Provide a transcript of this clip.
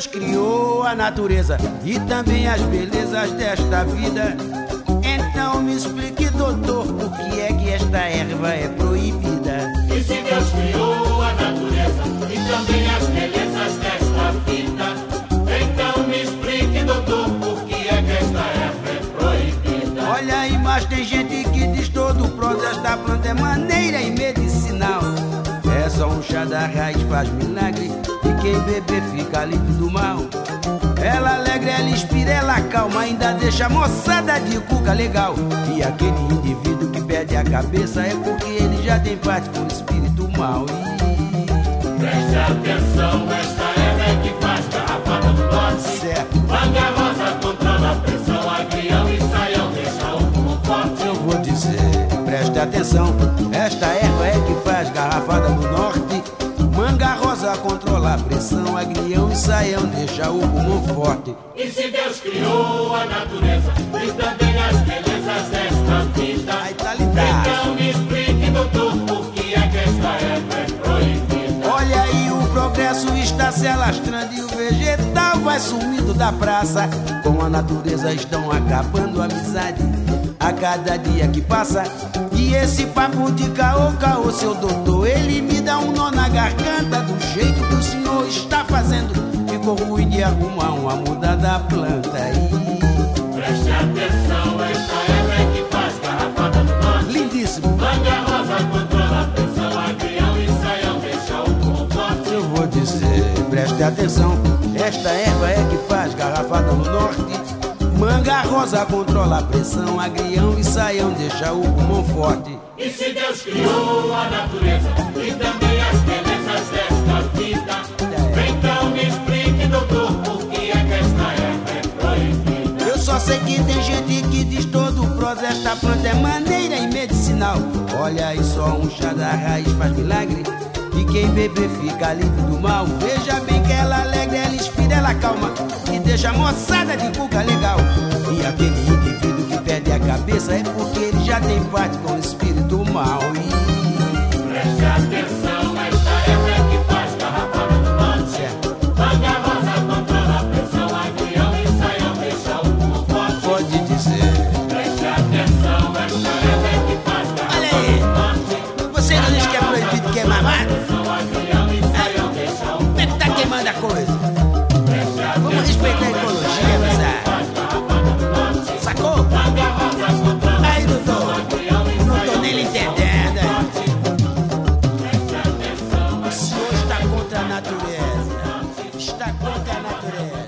Deus criou a natureza e também as belezas desta vida, então me explique, doutor, por que é que esta erva é proibida? E se Deus criou a natureza e também as belezas desta vida, então me explique, doutor, por que é que esta erva é proibida? Olha aí, mas tem gente que diz todo o prós desta planta é maneira e medicinal. É só um chá da raiz faz milagre quem beber fica livre do mal. Ela alegre, ela inspira, ela calma, ainda deixa a moçada de cuca legal. E aquele indivíduo que perde a cabeça é porque ele já tem parte com o espírito mal. E... Preste atenção, esta erva é que faz garrafada do norte. Certo. Manga rosa controla a pressão, agrião e saião deixa o pulmão forte. Eu vou dizer, preste atenção, esta erva é que faz garrafada a agrião e saião deixa o pulmão forte. E se Deus criou a natureza e também as belezas desta vida, Aí tá ligado. então me explique, doutor, por que é que esta erva é proibida? Olha aí, o progresso está se alastrando e o vegetal vai sumindo da praça. Com a natureza estão acabando a amizade a cada dia que passa. E esse papo de caô, caô, seu doutor, ele me dá um nó na garganta do jeito fazendo. Ficou ruim de arrumar uma muda da planta aí. Preste atenção, esta erva é que faz garrafada do norte. Lindíssimo. Manga rosa controla a pressão, agrião e saião deixa o pulmão forte. Eu vou dizer, preste atenção. Esta erva é que faz garrafada no norte. Manga rosa controla a pressão, agrião e saião deixa o pulmão forte. E se Deus criou a natureza e também as belezas só sei que tem gente que diz todo o prós esta planta é maneira e medicinal. Olha aí só um chá da raiz faz milagre. E quem beber fica livre do mal. Veja bem que ela alegre, ela inspira, ela calma. E deixa a moçada de cuca legal. E aquele indivíduo que perde a cabeça é porque ele já tem parte com Tá queimando a coisa. Vamos respeitar a ecologia, moçada. Sacou? Aí, doutor. Não tô nem entendendo. O senhor está contra a natureza. Está contra a natureza.